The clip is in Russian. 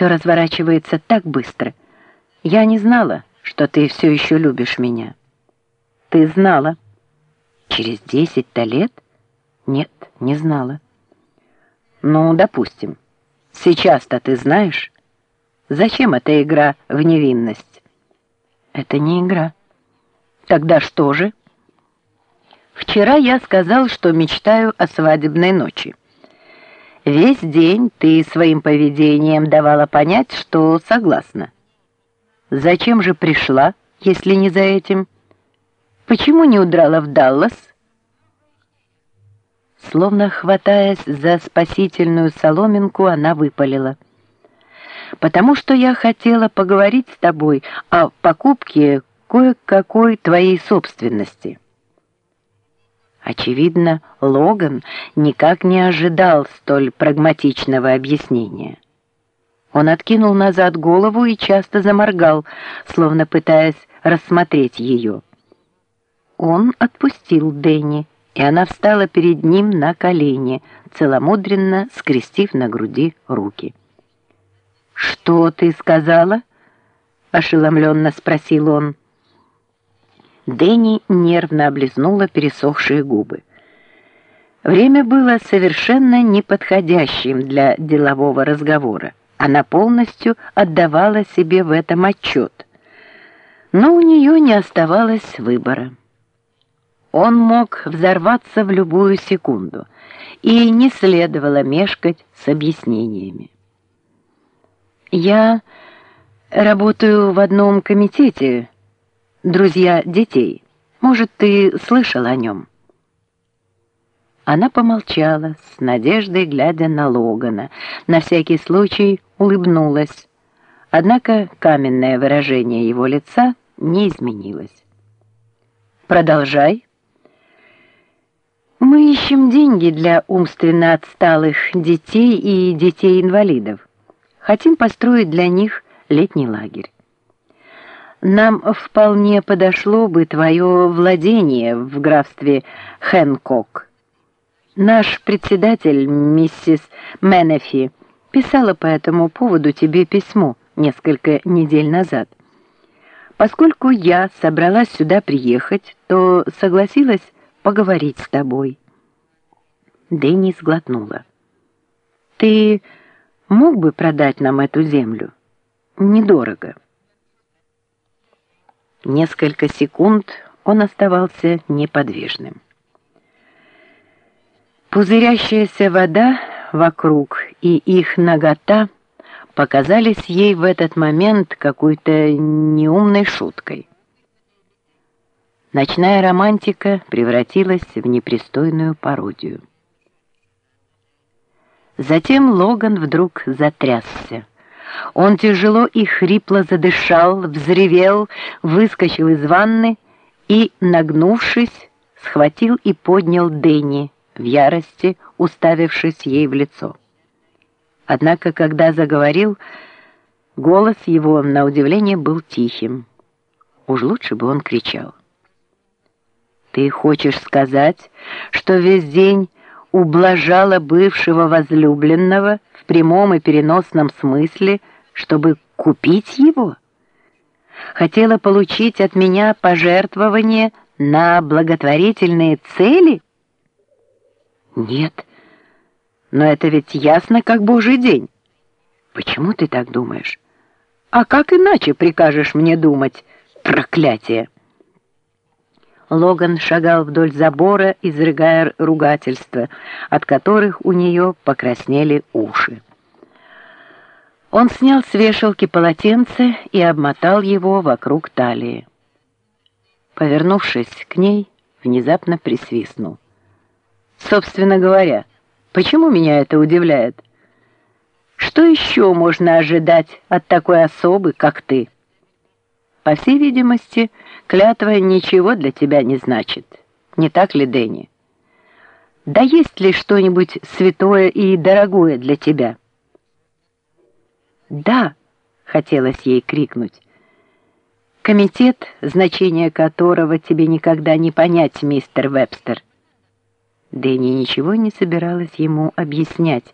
Все разворачивается так быстро. Я не знала, что ты все еще любишь меня. Ты знала. Через десять-то лет? Нет, не знала. Ну, допустим. Сейчас-то ты знаешь? Зачем эта игра в невинность? Это не игра. Тогда что же? Вчера я сказал, что мечтаю о свадебной ночи. Весь день ты своим поведением давала понять, что согласна. Зачем же пришла, если не за этим? Почему не удрала в Даллас? Словно хватаясь за спасительную соломинку, она выпалила. «Потому что я хотела поговорить с тобой о покупке кое-какой твоей собственности». Очевидно, Логан никак не ожидал столь прагматичного объяснения. Он откинул назад голову и часто заморгал, словно пытаясь рассмотреть ее. Он отпустил Дэнни, и она встала перед ним на колени, целомудренно скрестив на груди руки. «Что ты сказала?» — ошеломленно спросил он. Дэнни нервно облизнула пересохшие губы. Время было совершенно неподходящим для делового разговора. Она полностью отдавала себе в этом отчет. Но у нее не оставалось выбора. Он мог взорваться в любую секунду, и не следовало мешкать с объяснениями. «Я работаю в одном комитете, друзья детей. Может, ты слышал о нем?» Она помолчала, с надеждой глядя на Логана, на всякий случай улыбнулась. Однако каменное выражение его лица не изменилось. «Продолжай». «Мы ищем деньги для умственно отсталых детей и детей-инвалидов. Хотим построить для них летний лагерь. Нам вполне подошло бы твое владение в графстве Хэнкок. Наш председатель, миссис Менефи, писала по этому поводу тебе письмо несколько недель назад. Поскольку я собралась сюда приехать, то согласилась поговорить с тобой. Дэнни сглотнула. Ты мог бы продать нам эту землю? Недорого. Несколько секунд он оставался неподвижным. Пузырящаяся вода вокруг и их нагота показались ей в этот момент какой-то неумной шуткой. Ночная романтика превратилась в непристойную пародию. Затем Логан вдруг затрясся. Он тяжело и хрипло задышал, взревел, выскочил из ванны и, нагнувшись, схватил и поднял Дэнни, в ярости уставившись ей в лицо. Однако, когда заговорил, голос его, на удивление, был тихим. Уж лучше бы он кричал. «Ты хочешь сказать, что весь день ублажала бывшего возлюбленного прямом и переносном смысле, чтобы купить его? Хотела получить от меня пожертвование на благотворительные цели? Нет, но это ведь ясно, как божий день. Почему ты так думаешь? А как иначе прикажешь мне думать, проклятие? Логан шагал вдоль забора, изрыгая ругательства, от которых у нее покраснели уши. Он снял с вешалки полотенце и обмотал его вокруг талии. Повернувшись к ней, внезапно присвистнул. «Собственно говоря, почему меня это удивляет? Что еще можно ожидать от такой особы, как ты?» По всей видимости, клятва ничего для тебя не значит. Не так ли, Дэнни? Да есть ли что-нибудь святое и дорогое для тебя? Да, хотелось ей крикнуть. Комитет, значение которого тебе никогда не понять, мистер Вебстер. Дэнни ничего не собиралась ему объяснять,